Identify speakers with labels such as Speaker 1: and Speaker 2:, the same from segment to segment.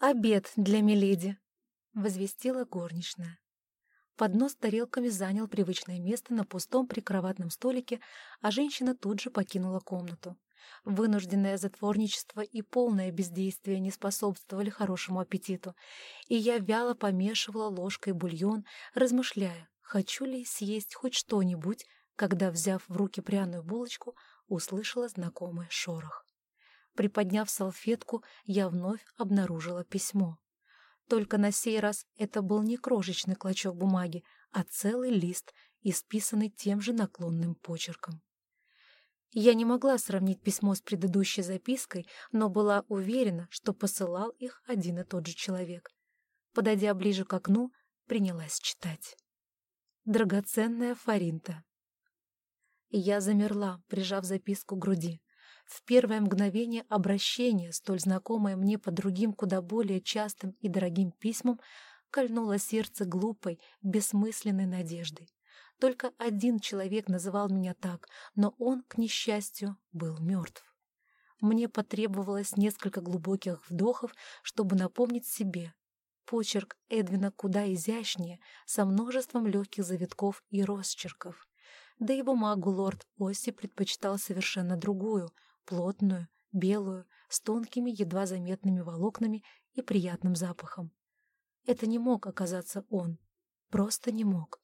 Speaker 1: «Обед для Миледи», — возвестила горничная. Поднос с тарелками занял привычное место на пустом прикроватном столике, а женщина тут же покинула комнату. Вынужденное затворничество и полное бездействие не способствовали хорошему аппетиту, и я вяло помешивала ложкой бульон, размышляя, хочу ли съесть хоть что-нибудь, когда, взяв в руки пряную булочку, услышала знакомый шорох. Приподняв салфетку, я вновь обнаружила письмо. Только на сей раз это был не крошечный клочок бумаги, а целый лист, исписанный тем же наклонным почерком. Я не могла сравнить письмо с предыдущей запиской, но была уверена, что посылал их один и тот же человек. Подойдя ближе к окну, принялась читать. «Драгоценная Фаринта». Я замерла, прижав записку к груди. В первое мгновение обращения, столь знакомое мне по другим куда более частым и дорогим письмам, кольнуло сердце глупой, бессмысленной надеждой. Только один человек называл меня так, но он, к несчастью, был мертв. Мне потребовалось несколько глубоких вдохов, чтобы напомнить себе. Почерк Эдвина куда изящнее, со множеством легких завитков и росчерков. Да и бумагу лорд Оси предпочитал совершенно другую, плотную, белую, с тонкими, едва заметными волокнами и приятным запахом. Это не мог оказаться он. Просто не мог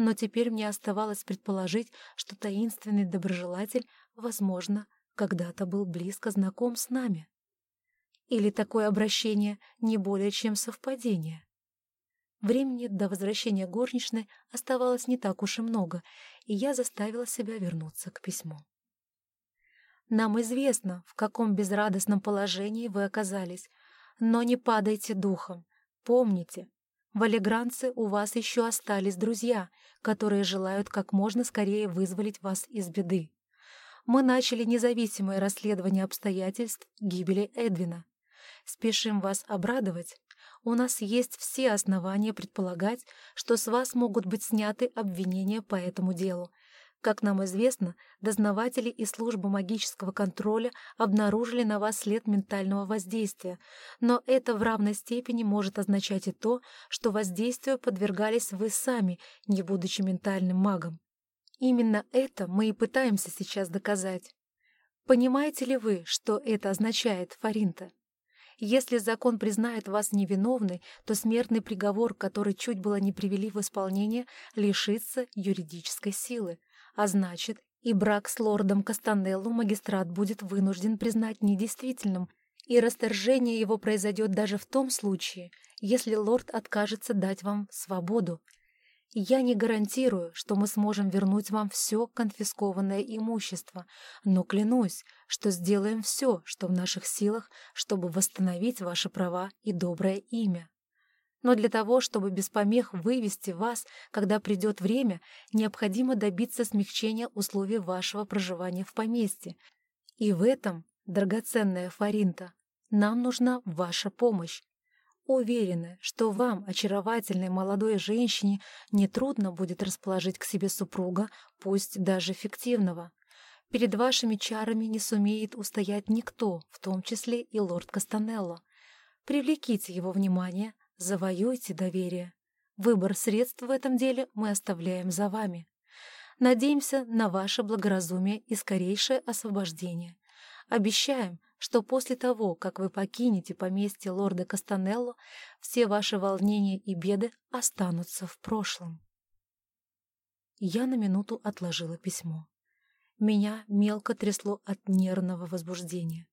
Speaker 1: но теперь мне оставалось предположить, что таинственный доброжелатель, возможно, когда-то был близко знаком с нами. Или такое обращение не более чем совпадение. Времени до возвращения горничной оставалось не так уж и много, и я заставила себя вернуться к письму. «Нам известно, в каком безрадостном положении вы оказались, но не падайте духом. Помните, в Алигранце у вас еще остались друзья, которые желают как можно скорее вызволить вас из беды. Мы начали независимое расследование обстоятельств гибели Эдвина. Спешим вас обрадовать. У нас есть все основания предполагать, что с вас могут быть сняты обвинения по этому делу, как нам известно, дознаватели и служба магического контроля обнаружили на вас след ментального воздействия, но это в равной степени может означать и то, что воздействию подвергались вы сами, не будучи ментальным магом. Именно это мы и пытаемся сейчас доказать. Понимаете ли вы, что это означает, Фаринта? Если закон признает вас невиновной, то смертный приговор, который чуть было не привели в исполнение, лишится юридической силы. А значит, и брак с лордом Кастанелло магистрат будет вынужден признать недействительным, и расторжение его произойдет даже в том случае, если лорд откажется дать вам свободу. Я не гарантирую, что мы сможем вернуть вам все конфискованное имущество, но клянусь, что сделаем все, что в наших силах, чтобы восстановить ваши права и доброе имя. Но для того, чтобы без помех вывести вас, когда придет время, необходимо добиться смягчения условий вашего проживания в поместье. И в этом, драгоценная Фаринта, нам нужна ваша помощь. Уверены, что вам, очаровательной молодой женщине, нетрудно будет расположить к себе супруга, пусть даже фиктивного. Перед вашими чарами не сумеет устоять никто, в том числе и лорд Кастанелло. Привлеките его внимание, Завоюйте доверие. Выбор средств в этом деле мы оставляем за вами. Надеемся на ваше благоразумие и скорейшее освобождение. Обещаем, что после того, как вы покинете поместье лорда Кастанелло, все ваши волнения и беды останутся в прошлом. Я на минуту отложила письмо. Меня мелко трясло от нервного возбуждения.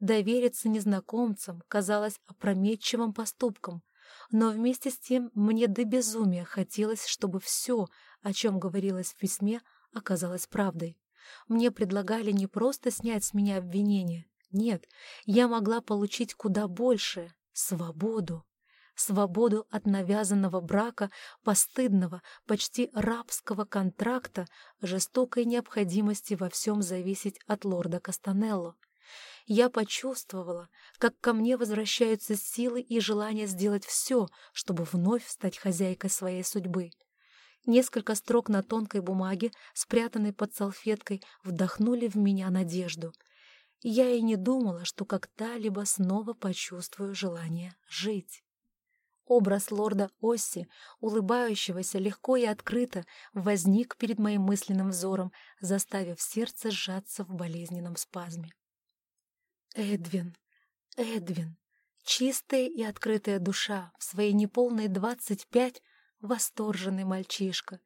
Speaker 1: Довериться незнакомцам казалось опрометчивым поступком, но вместе с тем мне до безумия хотелось, чтобы все, о чем говорилось в письме, оказалось правдой. Мне предлагали не просто снять с меня обвинение. Нет, я могла получить куда больше — свободу. Свободу от навязанного брака, постыдного, почти рабского контракта, жестокой необходимости во всем зависеть от лорда Кастанелло я почувствовала, как ко мне возвращаются силы и желание сделать все, чтобы вновь стать хозяйкой своей судьбы. Несколько строк на тонкой бумаге, спрятанной под салфеткой, вдохнули в меня надежду. я и не думала, что когда-либо снова почувствую желание жить. Образ лорда Осси, улыбающегося легко и открыто, возник перед моим мысленным взором, заставив сердце сжаться в болезненном спазме. Эдвин, Эдвин, чистая и открытая душа, в свои неполные двадцать пять, восторженный мальчишка,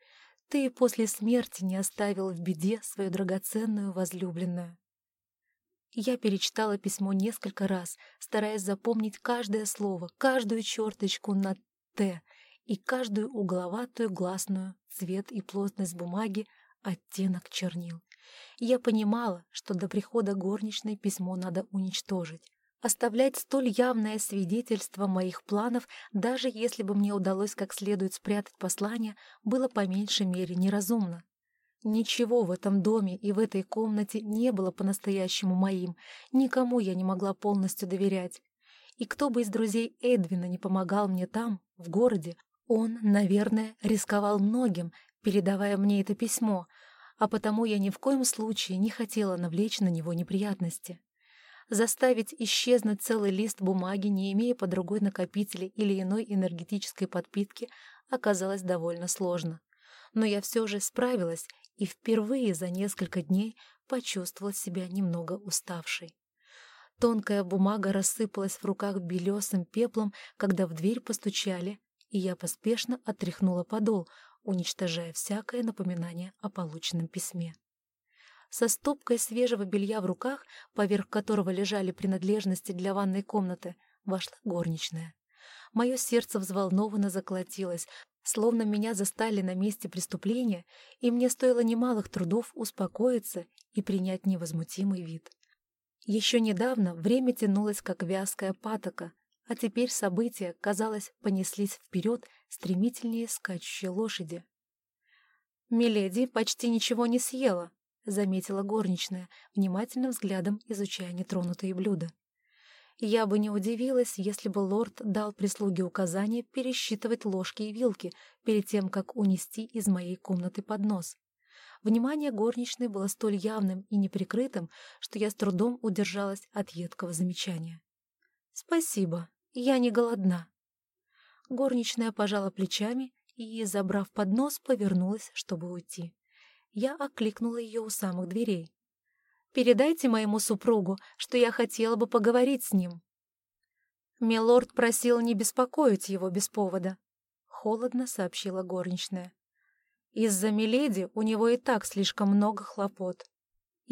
Speaker 1: ты и после смерти не оставил в беде свою драгоценную возлюбленную. Я перечитала письмо несколько раз, стараясь запомнить каждое слово, каждую черточку на «Т» и каждую угловатую гласную, цвет и плотность бумаги, оттенок чернил. Я понимала, что до прихода горничной письмо надо уничтожить. Оставлять столь явное свидетельство моих планов, даже если бы мне удалось как следует спрятать послание, было по меньшей мере неразумно. Ничего в этом доме и в этой комнате не было по-настоящему моим, никому я не могла полностью доверять. И кто бы из друзей Эдвина не помогал мне там, в городе, он, наверное, рисковал многим, передавая мне это письмо, а потому я ни в коем случае не хотела навлечь на него неприятности. Заставить исчезнуть целый лист бумаги, не имея под другой накопителя или иной энергетической подпитки, оказалось довольно сложно. Но я все же справилась и впервые за несколько дней почувствовала себя немного уставшей. Тонкая бумага рассыпалась в руках белесым пеплом, когда в дверь постучали, и я поспешно отряхнула подол, уничтожая всякое напоминание о полученном письме. Со стопкой свежего белья в руках, поверх которого лежали принадлежности для ванной комнаты, вошла горничная. Мое сердце взволнованно заколотилось, Словно меня застали на месте преступления, и мне стоило немалых трудов успокоиться и принять невозмутимый вид. Еще недавно время тянулось, как вязкая патока, а теперь события, казалось, понеслись вперед стремительнее скачущей лошади. «Миледи почти ничего не съела», — заметила горничная, внимательным взглядом изучая нетронутые блюда. Я бы не удивилась, если бы лорд дал прислуге указание пересчитывать ложки и вилки перед тем, как унести из моей комнаты поднос. Внимание горничной было столь явным и неприкрытым, что я с трудом удержалась от едкого замечания. «Спасибо, я не голодна». Горничная пожала плечами и, забрав поднос, повернулась, чтобы уйти. Я окликнула ее у самых дверей. Передайте моему супругу, что я хотела бы поговорить с ним». Милорд просил не беспокоить его без повода. Холодно сообщила горничная. Из-за Миледи у него и так слишком много хлопот.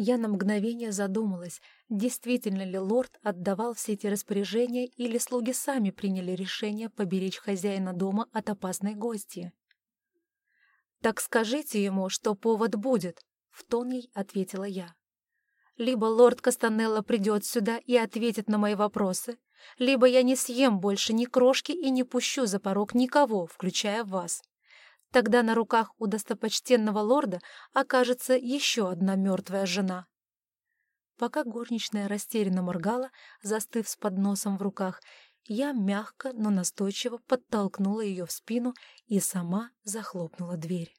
Speaker 1: Я на мгновение задумалась, действительно ли лорд отдавал все эти распоряжения или слуги сами приняли решение поберечь хозяина дома от опасной гости. «Так скажите ему, что повод будет», — в тон ей ответила я. Либо лорд Кастанелло придет сюда и ответит на мои вопросы, либо я не съем больше ни крошки и не пущу за порог никого, включая вас. Тогда на руках у достопочтенного лорда окажется еще одна мертвая жена. Пока горничная растерянно моргала, застыв с подносом в руках, я мягко, но настойчиво подтолкнула ее в спину и сама захлопнула дверь.